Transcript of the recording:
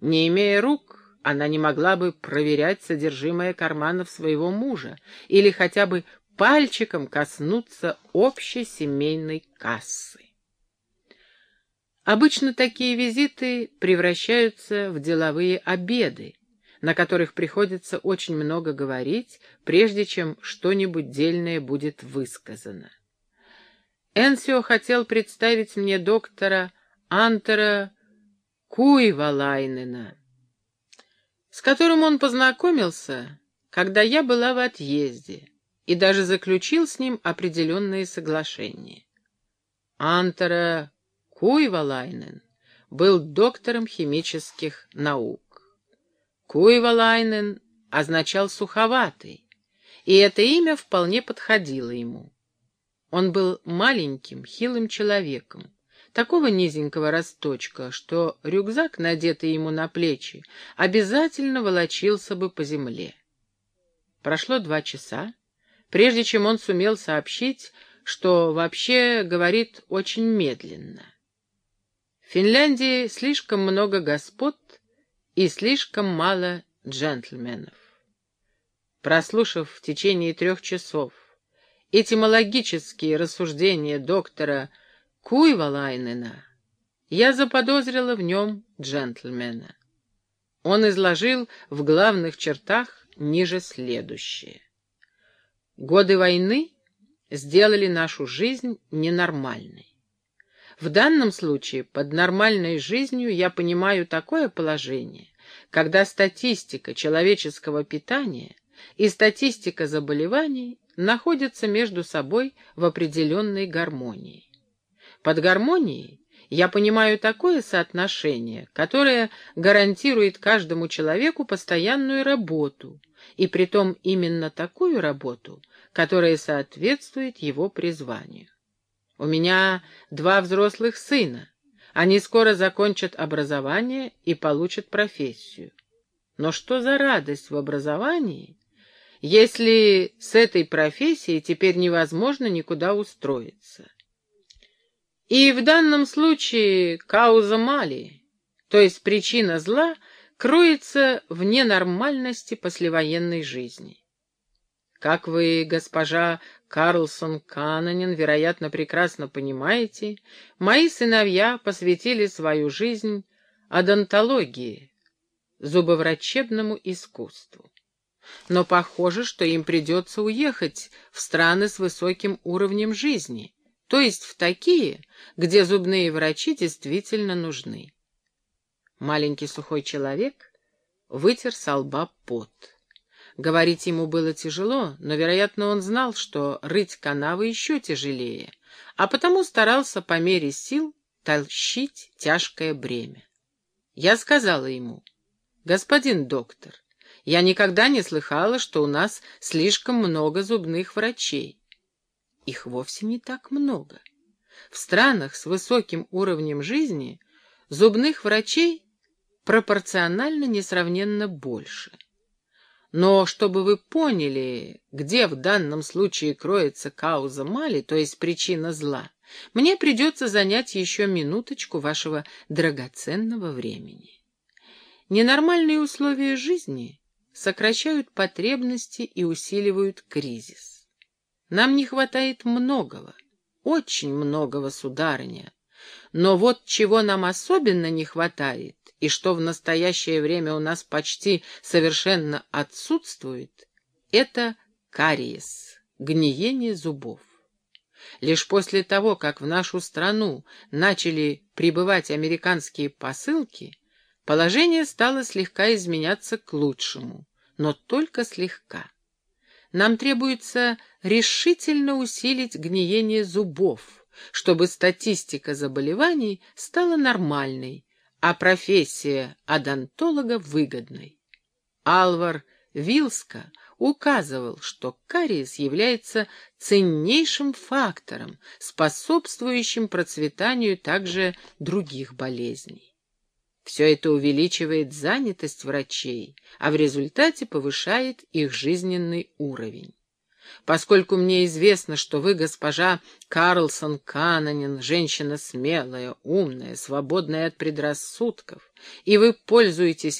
Не имея рук, она не могла бы проверять содержимое карманов своего мужа или хотя бы пальчиком коснуться общей семейной кассы. Обычно такие визиты превращаются в деловые обеды, на которых приходится очень много говорить, прежде чем что-нибудь дельное будет высказано. Энсио хотел представить мне доктора Антера Куйвалайнена, с которым он познакомился, когда я была в отъезде, и даже заключил с ним определенные соглашения. Антера Куйвалайнен был доктором химических наук. Куйвалайнен означал «суховатый», и это имя вполне подходило ему. Он был маленьким, хилым человеком, такого низенького росточка, что рюкзак, надетый ему на плечи, обязательно волочился бы по земле. Прошло два часа, прежде чем он сумел сообщить, что вообще говорит очень медленно. В Финляндии слишком много господ и слишком мало джентльменов. Прослушав в течение трех часов этимологические рассуждения доктора Куйвалайнена, я заподозрила в нем джентльмена. Он изложил в главных чертах ниже следующее. Годы войны сделали нашу жизнь ненормальной. В данном случае под нормальной жизнью я понимаю такое положение, когда статистика человеческого питания и статистика заболеваний находятся между собой в определенной гармонии. Под гармонией я понимаю такое соотношение, которое гарантирует каждому человеку постоянную работу, и притом именно такую работу, которая соответствует его призванию. У меня два взрослых сына. Они скоро закончат образование и получат профессию. Но что за радость в образовании, если с этой профессией теперь невозможно никуда устроиться? И в данном случае кауза мали, то есть причина зла, кроется в ненормальности послевоенной жизни. Как вы, госпожа Карлсон Канонин, вероятно, прекрасно понимаете, мои сыновья посвятили свою жизнь одонтологии, зубоврачебному искусству. Но похоже, что им придется уехать в страны с высоким уровнем жизни, то есть в такие, где зубные врачи действительно нужны. Маленький сухой человек вытер со лба пот. Говорить ему было тяжело, но, вероятно, он знал, что рыть канавы еще тяжелее, а потому старался по мере сил тащить тяжкое бремя. Я сказала ему, «Господин доктор, я никогда не слыхала, что у нас слишком много зубных врачей. Их вовсе не так много. В странах с высоким уровнем жизни зубных врачей пропорционально несравненно больше. Но чтобы вы поняли, где в данном случае кроется кауза мали, то есть причина зла, мне придется занять еще минуточку вашего драгоценного времени. Ненормальные условия жизни сокращают потребности и усиливают кризис. Нам не хватает многого, очень многого, сударыня. Но вот чего нам особенно не хватает, и что в настоящее время у нас почти совершенно отсутствует, это кариес, гниение зубов. Лишь после того, как в нашу страну начали прибывать американские посылки, положение стало слегка изменяться к лучшему, но только слегка. Нам требуется решительно усилить гниение зубов, чтобы статистика заболеваний стала нормальной, а профессия адонтолога выгодной. Алвар Вилска указывал, что кариес является ценнейшим фактором, способствующим процветанию также других болезней. Все это увеличивает занятость врачей, а в результате повышает их жизненный уровень. Поскольку мне известно, что вы, госпожа Карлсон Канонин, женщина смелая, умная, свободная от предрассудков, и вы пользуетесь